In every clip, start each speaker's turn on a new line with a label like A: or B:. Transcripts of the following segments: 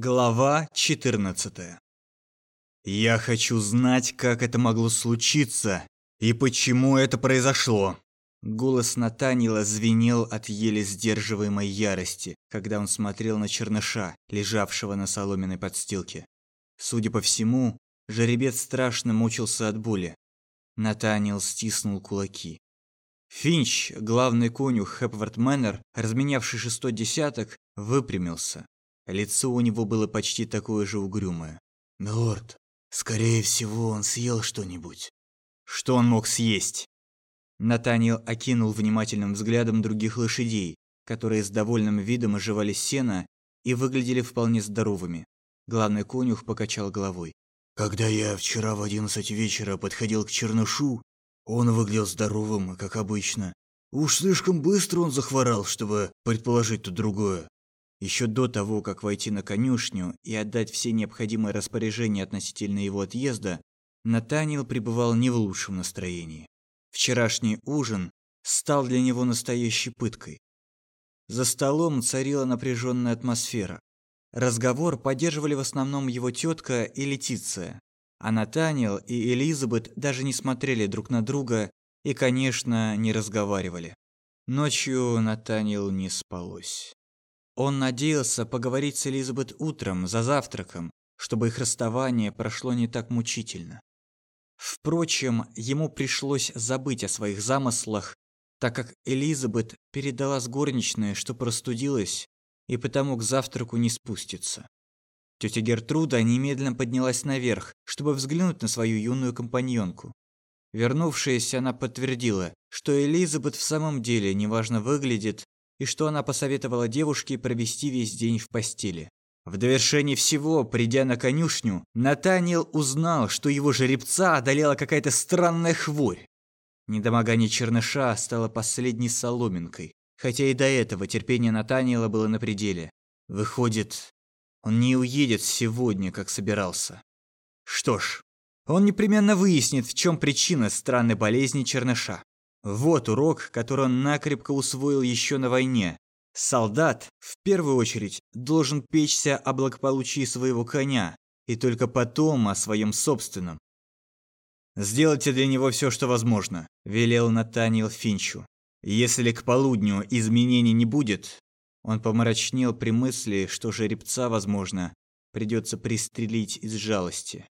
A: Глава 14 Я хочу знать, как это могло случиться и почему это произошло. Голос Натанила звенел от еле сдерживаемой ярости, когда он смотрел на черныша, лежавшего на соломенной подстилке. Судя по всему, жеребец страшно мучился от боли. Натанил стиснул кулаки. Финч, главный конюх Хепвард Мэннер, разменявший шестой десяток, выпрямился. Лицо у него было почти такое же угрюмое.
B: «Милорд, скорее всего, он съел что-нибудь».
A: «Что он мог съесть?» Натаниэл окинул внимательным взглядом других лошадей, которые с довольным видом оживали сено и выглядели вполне здоровыми. Главный конюх покачал головой.
B: «Когда я вчера в одиннадцать вечера подходил к Чернышу, он выглядел здоровым, как обычно. Уж слишком быстро он захворал, чтобы предположить тут другое.
A: Еще до того, как войти на конюшню и отдать все необходимые распоряжения относительно его отъезда, Натаниэл пребывал не в лучшем настроении. Вчерашний ужин стал для него настоящей пыткой. За столом царила напряженная атмосфера. Разговор поддерживали в основном его тетка и Летиция, а Натаниэл и Элизабет даже не смотрели друг на друга и, конечно, не разговаривали. Ночью Натаниэлу не спалось. Он надеялся поговорить с Элизабет утром, за завтраком, чтобы их расставание прошло не так мучительно. Впрочем, ему пришлось забыть о своих замыслах, так как Элизабет передала с горничной, что простудилась, и потому к завтраку не спустится. Тетя Гертруда немедленно поднялась наверх, чтобы взглянуть на свою юную компаньонку. Вернувшись, она подтвердила, что Элизабет в самом деле неважно выглядит, и что она посоветовала девушке провести весь день в постели. В довершении всего, придя на конюшню, Натаниэл узнал, что его жеребца одолела какая-то странная хворь. Недомогание черныша стало последней соломинкой, хотя и до этого терпение Натаниэла было на пределе. Выходит, он не уедет сегодня, как собирался. Что ж, он непременно выяснит, в чем причина странной болезни черныша. Вот урок, который он накрепко усвоил еще на войне, Солдат, в первую очередь, должен печься о благополучии своего коня, и только потом о своем собственном. «Сделайте для него все, что возможно», – велел Натаниэл Финчу. «Если к полудню изменений не будет...» Он помрачнел при мысли, что жеребца, возможно, придется пристрелить из жалости.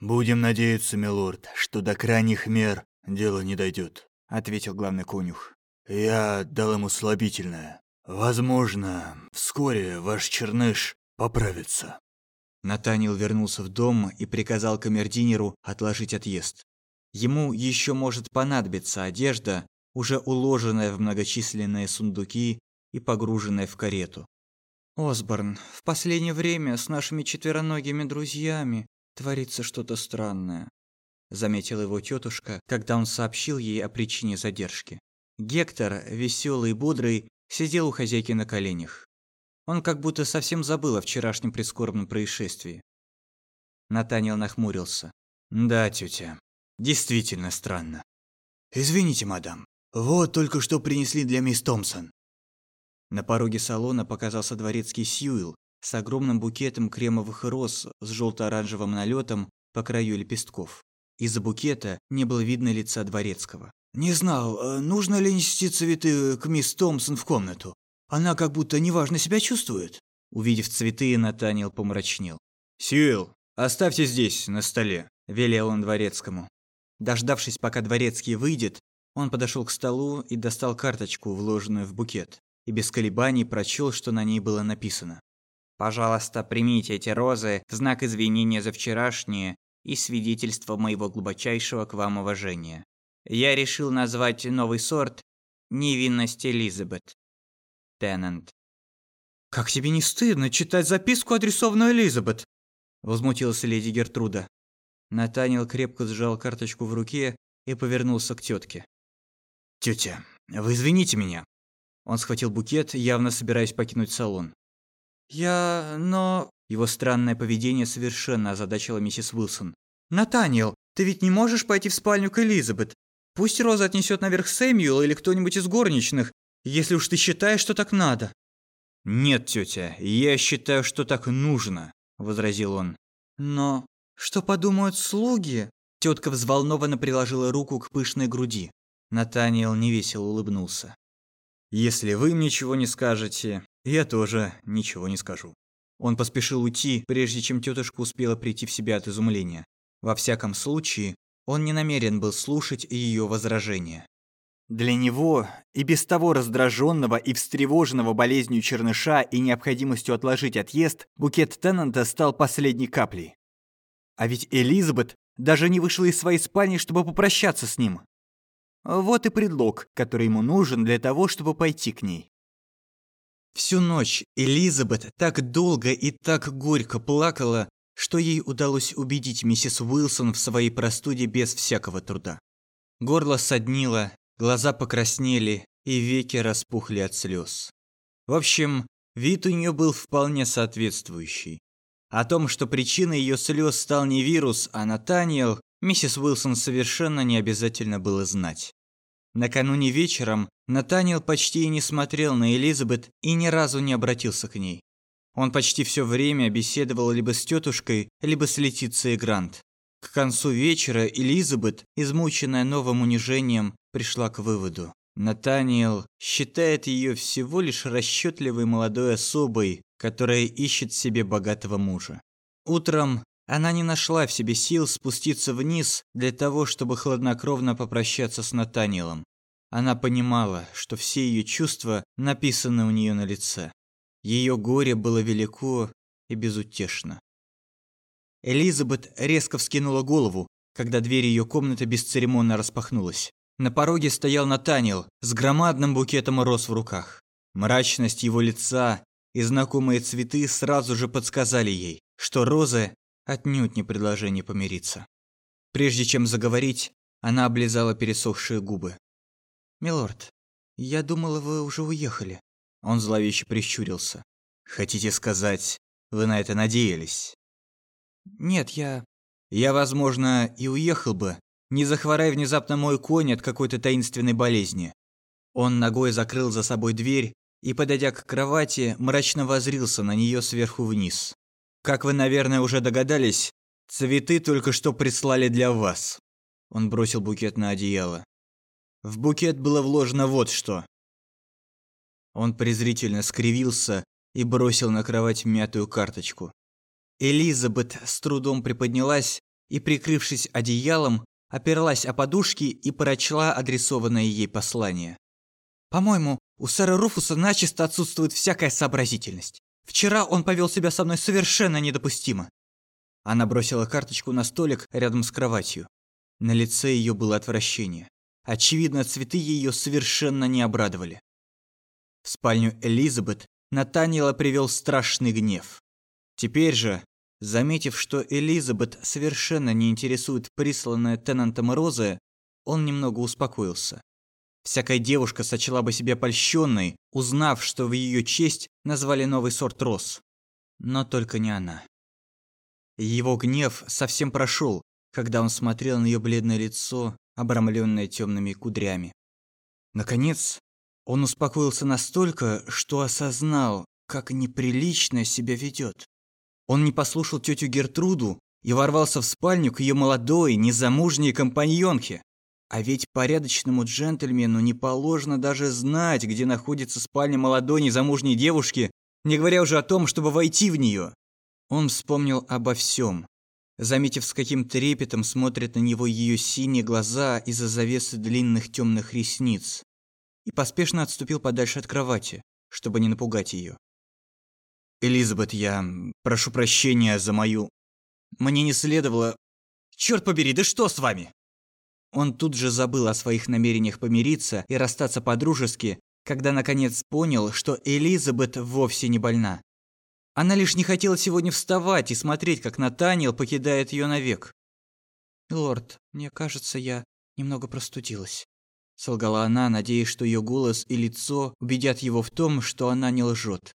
B: «Будем надеяться, милорд, что до крайних мер дело не дойдет», – ответил главный конюх. «Я дал ему слабительное. Возможно, вскоре ваш черныш поправится.
A: Натанил вернулся в дом и приказал камердинеру отложить отъезд. Ему еще может понадобиться одежда, уже уложенная в многочисленные сундуки и погруженная в карету. «Осборн, в последнее время с нашими четвероногими друзьями творится что-то странное», заметила его тетушка, когда он сообщил ей о причине задержки. Гектор, веселый и бодрый, сидел у хозяйки на коленях. Он как будто совсем забыл о вчерашнем прискорбном происшествии. Натаниэл нахмурился. «Да, тетя, действительно странно».
B: «Извините, мадам, вот только что принесли для мисс Томпсон».
A: На пороге салона показался дворецкий Сьюил с огромным букетом кремовых роз с желто-оранжевым налетом по краю лепестков. Из-за букета не было видно лица дворецкого.
B: «Не знал, э, нужно ли нести цветы к мисс Томпсон в комнату. Она как будто неважно себя чувствует».
A: Увидев цветы, Натаниэл помрачнел. «Сьюэлл, оставьте здесь, на столе», – велел он дворецкому. Дождавшись, пока дворецкий выйдет, он подошел к столу и достал карточку, вложенную в букет, и без колебаний прочел, что на ней было написано. «Пожалуйста, примите эти розы в знак извинения за вчерашнее и свидетельство моего глубочайшего к вам уважения. Я решил назвать новый сорт «Невинность Элизабет». Теннант.
C: «Как тебе не стыдно читать записку, адресованную Элизабет?» Возмутилась леди Гертруда.
A: Натаниэл крепко сжал карточку в руке и повернулся к тетке. «Тетя, вы извините меня». Он схватил букет, явно собираясь покинуть салон.
C: «Я... но...»
A: Его странное поведение совершенно озадачило миссис Уилсон.
C: «Натаниэл, ты ведь не можешь пойти в спальню к Элизабет? Пусть Роза отнесет наверх Сэмюэл или кто-нибудь из горничных, если уж ты считаешь, что так надо.
A: Нет, тетя, я считаю, что так нужно, возразил он.
C: Но что подумают слуги? Тетка взволнованно приложила руку к пышной груди.
A: Натаниэл невесело улыбнулся. Если вы ничего не скажете, я тоже ничего не скажу. Он поспешил уйти, прежде чем тетушка успела прийти в себя от изумления. Во всяком случае, он не намерен был слушать ее возражения.
C: Для него, и без того раздраженного и встревоженного болезнью черныша и необходимостью отложить отъезд, букет Теннанта стал последней каплей. А ведь Элизабет даже не вышла из своей спальни, чтобы попрощаться с ним. Вот и предлог, который ему нужен для того, чтобы пойти к ней. Всю ночь Элизабет так долго и так горько плакала, что ей удалось убедить миссис Уилсон в своей простуде без всякого труда. Горло соднило, глаза покраснели и веки распухли от слез. В общем, вид у нее был вполне соответствующий. О том, что причиной ее слез стал не вирус, а Натаниэл, миссис Уилсон совершенно не обязательно было знать. Накануне вечером Натаниэл почти и не смотрел на Элизабет и ни разу не обратился к ней. Он почти все время беседовал либо с тетушкой, либо с Летицией Грант. К концу вечера Элизабет, измученная новым унижением, пришла к выводу. Натаниэл считает ее всего лишь расчетливой молодой особой, которая ищет себе богатого мужа. Утром она не нашла в себе сил спуститься вниз для того, чтобы хладнокровно попрощаться с Натаниэлом. Она понимала, что все ее чувства написаны у нее на лице. Ее горе было велико и безутешно. Элизабет резко вскинула голову, когда дверь ее комнаты бесцеремонно распахнулась. На пороге стоял Натаниэл с громадным букетом роз в руках. Мрачность его лица и знакомые цветы сразу же подсказали ей, что розы отнюдь не предложение помириться. Прежде чем заговорить, она облизала пересохшие губы. «Милорд, я думала, вы уже уехали». Он зловеще прищурился. «Хотите сказать, вы на это надеялись?» «Нет, я...» «Я, возможно, и уехал бы, не захворай внезапно мой конь от какой-то таинственной болезни». Он ногой закрыл за собой дверь и, подойдя к кровати, мрачно возрился на нее сверху вниз. «Как вы, наверное, уже догадались, цветы только что прислали для вас». Он бросил букет на одеяло. В букет было вложено вот что. Он презрительно скривился и бросил на кровать мятую карточку. Элизабет с трудом приподнялась и, прикрывшись одеялом, оперлась о подушки и прочла адресованное ей послание. «По-моему, у сэра Руфуса начисто отсутствует всякая сообразительность. Вчера он повел себя со мной совершенно недопустимо». Она бросила карточку на столик рядом с кроватью. На лице ее было отвращение. Очевидно, цветы ее совершенно не обрадовали. В спальню Элизабет Натаниэла привел страшный гнев. Теперь же, заметив, что Элизабет совершенно не интересует присланная Теннантом розы, он немного успокоился. Всякая девушка сочла бы себя польщенной, узнав, что в ее честь назвали новый сорт роз. Но только не она. Его гнев совсем прошел, когда он смотрел на ее бледное лицо, обрамленное темными кудрями. Наконец, он успокоился настолько, что осознал, как неприлично себя ведет. Он не послушал тетю Гертруду и ворвался в спальню к ее молодой, незамужней компаньонке. А ведь порядочному джентльмену не положено даже знать, где находится спальня молодой незамужней девушки, не говоря уже о том, чтобы войти в нее. Он вспомнил обо всем, заметив, с каким трепетом смотрят на него ее синие глаза из-за завесы длинных темных ресниц и поспешно отступил подальше от кровати, чтобы не напугать ее. «Элизабет, я прошу прощения за мою... Мне не следовало... Черт побери, да что с вами?» Он тут же забыл о своих намерениях помириться и расстаться по-дружески, когда наконец понял, что Элизабет вовсе не больна. Она лишь не хотела сегодня вставать и смотреть, как Натаниэл покидает ее навек. «Лорд, мне кажется, я немного простудилась» солгала она, надеясь, что ее голос и лицо убедят его в том, что она не лжет.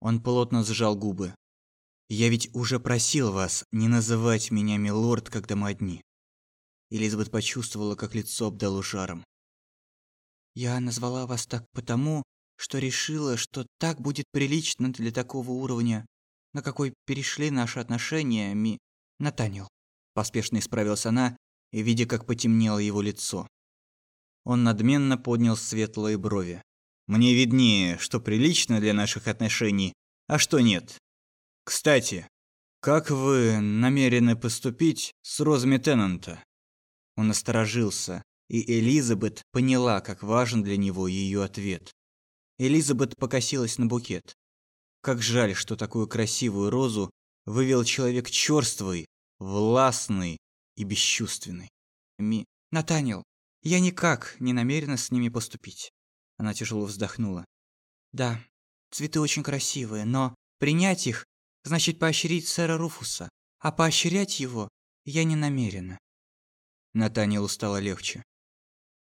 C: Он плотно сжал губы. «Я ведь уже просил вас не называть меня милорд, когда мы одни». Элизабет почувствовала, как лицо обдало жаром. «Я назвала вас так потому,
A: что решила, что так будет прилично для такого уровня, на какой перешли наши отношения, ми... Натанил. Поспешно исправилась она, видя, как потемнело его лицо. Он надменно поднял светлые брови. «Мне виднее, что прилично для наших отношений, а что нет. Кстати, как вы намерены поступить с Розами Теннанта?» Он осторожился, и Элизабет поняла, как важен для него ее ответ. Элизабет покосилась на букет. Как жаль, что такую красивую розу вывел человек черствый, властный и бесчувственный. Ми... Натанил, я никак не намерена с ними поступить. Она тяжело вздохнула. Да, цветы очень красивые, но принять их значит поощрить сэра Руфуса, а поощрять его я не намерена. Натанилу стало легче.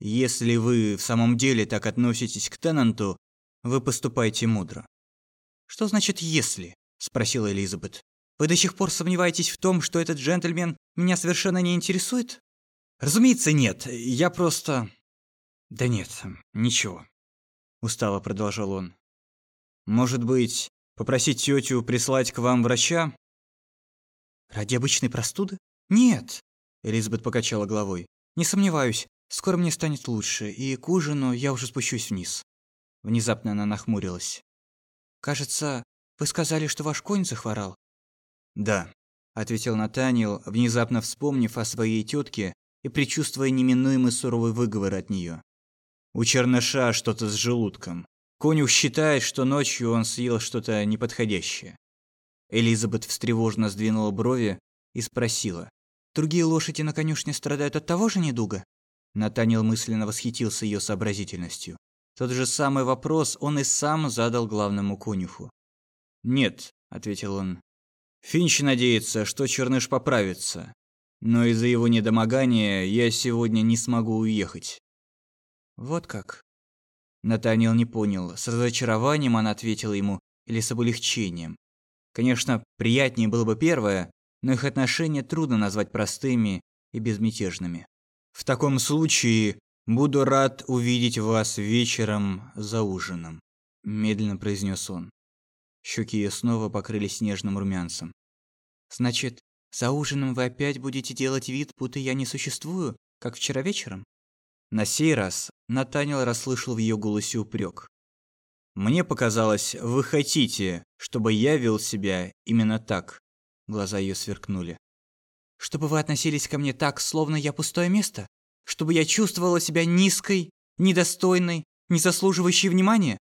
A: Если вы в самом деле так относитесь к Теннанту, вы поступаете мудро. Что значит «если»? спросила Элизабет. Вы до сих пор сомневаетесь в том, что этот джентльмен меня совершенно не интересует? Разумеется, нет. Я просто Да нет, ничего, устало продолжал он. Может быть, попросить тетю прислать к вам врача? Ради обычной простуды? Нет, Элизабет покачала головой. Не сомневаюсь, скоро мне станет лучше, и к ужину я уже спущусь вниз. Внезапно она нахмурилась. Кажется, вы сказали, что ваш конь захворал? Да, ответил Натаниэл, внезапно вспомнив о своей тетке и предчувствуя неминуемый суровый выговор от нее. У черныша что-то с желудком. Конюх считает, что ночью он съел что-то неподходящее. Элизабет встревоженно сдвинула брови и спросила: Другие лошади на конюшне страдают от того же недуга? Натанил мысленно восхитился ее сообразительностью. Тот же самый вопрос он и сам задал главному конюху. «Нет», — ответил он. «Финч надеется, что Черныш поправится, но из-за его недомогания я сегодня не смогу уехать». «Вот как?» Натаниэл не понял, с разочарованием она ответила ему или с облегчением. Конечно, приятнее было бы первое, но их отношения трудно назвать простыми и безмятежными. В таком случае буду рад увидеть вас вечером за ужином, медленно произнес он. Щеки ее снова покрылись нежным румянцем. Значит, за ужином вы опять будете делать вид, будто я не существую, как вчера вечером? На сей раз Натанил расслышал в ее голосе упрек. Мне показалось, вы хотите, чтобы я вел себя именно так. Глаза ее сверкнули. Чтобы вы относились ко мне так, словно я пустое место? Чтобы я чувствовала себя низкой, недостойной, не заслуживающей внимания?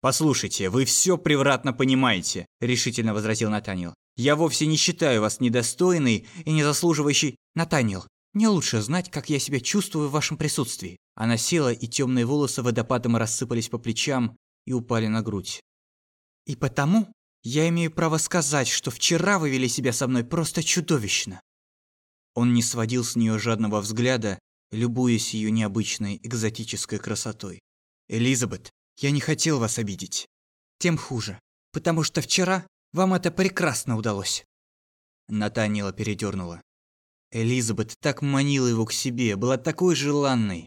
A: Послушайте, вы все превратно понимаете, решительно возразил Натанил. Я вовсе не считаю вас недостойной и не заслуживающей. Натанил, мне лучше знать, как я себя чувствую в вашем присутствии. Она села, и темные волосы водопадом рассыпались по плечам и упали на грудь. И потому я имею право сказать, что вчера вы вели себя со мной просто чудовищно. Он не сводил с нее жадного взгляда, любуясь ее необычной экзотической красотой. Элизабет, я не хотел вас обидеть. Тем хуже, потому что вчера вам это прекрасно удалось. Натанила передернула. Элизабет так манила его к себе, была такой желанной.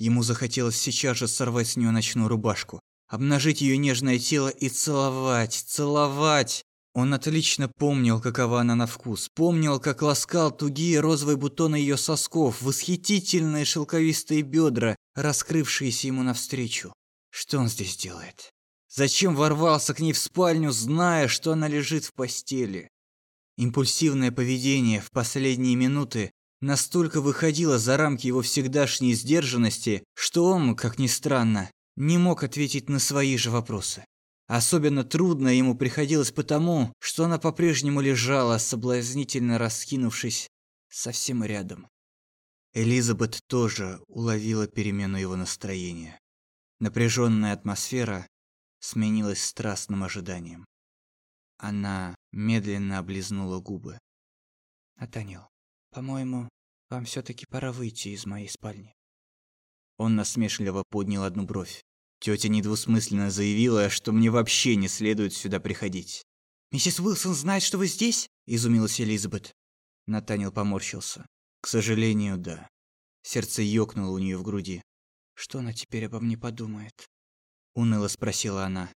A: Ему захотелось сейчас же сорвать с нее ночную рубашку, обнажить ее нежное тело и целовать, целовать. Он отлично помнил, какова она на вкус, помнил, как ласкал тугие розовые бутоны ее сосков, восхитительные шелковистые бедра, раскрывшиеся ему навстречу. Что он здесь делает? Зачем ворвался к ней в спальню, зная, что она лежит в постели? Импульсивное поведение в последние минуты настолько выходило за рамки его всегдашней сдержанности, что он, как ни странно, не мог ответить на свои же вопросы. Особенно трудно ему приходилось потому, что она по-прежнему лежала, соблазнительно раскинувшись, совсем рядом. Элизабет тоже уловила перемену его настроения. Напряженная атмосфера сменилась страстным ожиданием. Она медленно облизнула губы. «Атанил, по-моему, вам все таки пора выйти из моей спальни». Он насмешливо поднял одну бровь. Тетя недвусмысленно заявила, что мне вообще не следует сюда приходить. «Миссис Уилсон знает, что вы здесь?» – изумилась Элизабет. Натанил поморщился. «К сожалению, да». Сердце ёкнуло у нее в груди. Что она теперь обо мне подумает? уныло спросила она.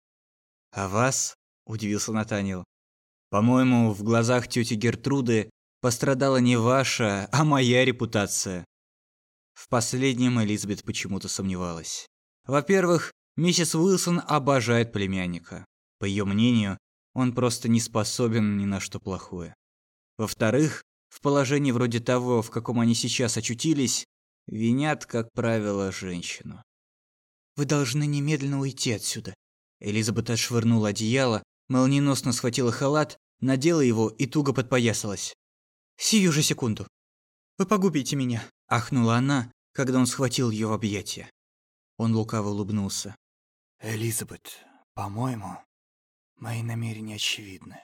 A: «А вас?» – удивился Натаниэл. «По-моему, в глазах тети Гертруды пострадала не ваша, а моя репутация». В последнем Элизабет почему-то сомневалась. Во-первых, миссис Уилсон обожает племянника. По ее мнению, он просто не способен ни на что плохое. Во-вторых, в положении вроде того, в каком они сейчас очутились, винят, как правило, женщину. «Вы должны немедленно уйти отсюда». Элизабет отшвырнула одеяло, молниеносно схватила халат, надела его и туго подпоясалась. «Сию же секунду. Вы погубите меня», – ахнула она, когда он схватил ее в объятия. Он лукаво улыбнулся.
B: «Элизабет, по-моему, мои намерения очевидны».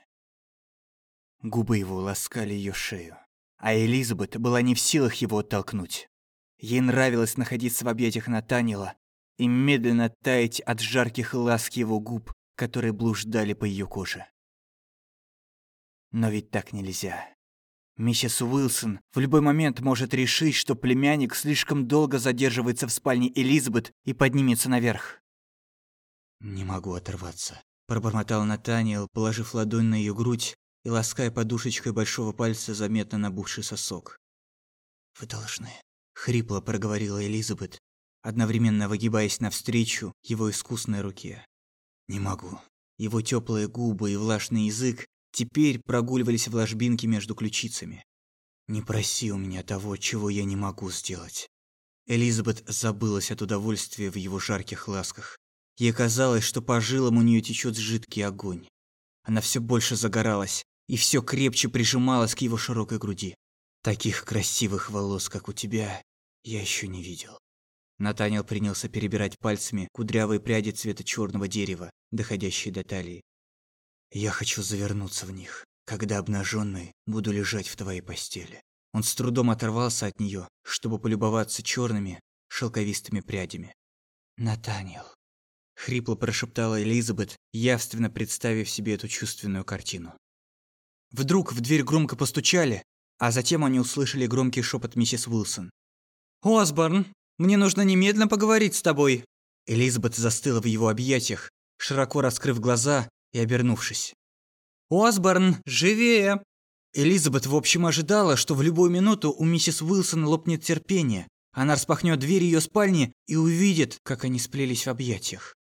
C: Губы его ласкали ее шею, а Элизабет была не в силах его оттолкнуть. Ей нравилось находиться в объятиях Натанила и медленно таять от жарких ласк его губ, которые блуждали по ее коже. Но ведь так нельзя. Миссис Уилсон в любой момент может решить, что племянник слишком долго задерживается в спальне Элизабет и поднимется наверх.
A: «Не могу оторваться», – пробормотал Натаниэл, положив ладонь на ее грудь и лаская подушечкой большого пальца заметно набухший сосок. «Вы должны», Хрипло проговорила Элизабет, одновременно выгибаясь навстречу его искусной руке. Не могу. Его теплые губы и влажный язык теперь прогуливались в ложбинке между ключицами. Не проси у меня того, чего я не могу сделать. Элизабет забылась от удовольствия в его жарких ласках. Ей казалось, что по жилам у нее течет жидкий огонь. Она все больше загоралась и все крепче прижималась к его широкой груди. Таких красивых волос, как у тебя, я еще не видел. Натаниэл принялся перебирать пальцами кудрявые пряди цвета черного дерева, доходящие до талии. Я хочу завернуться в них, когда обнаженный буду лежать в твоей постели. Он с трудом оторвался от нее, чтобы полюбоваться черными, шелковистыми прядями. Натаниэл. Хрипло прошептала Элизабет, явственно представив себе эту чувственную картину. Вдруг в дверь громко постучали, а затем они услышали громкий шепот миссис Уилсон. «Осборн, мне нужно немедленно поговорить с тобой!» Элизабет застыла в его объятиях, широко раскрыв глаза и обернувшись. «Осборн, живее!» Элизабет, в общем, ожидала, что в любую минуту у миссис Уилсон лопнет терпение. Она распахнет дверь ее спальни и увидит, как они сплелись в объятиях.